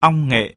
ong nghệ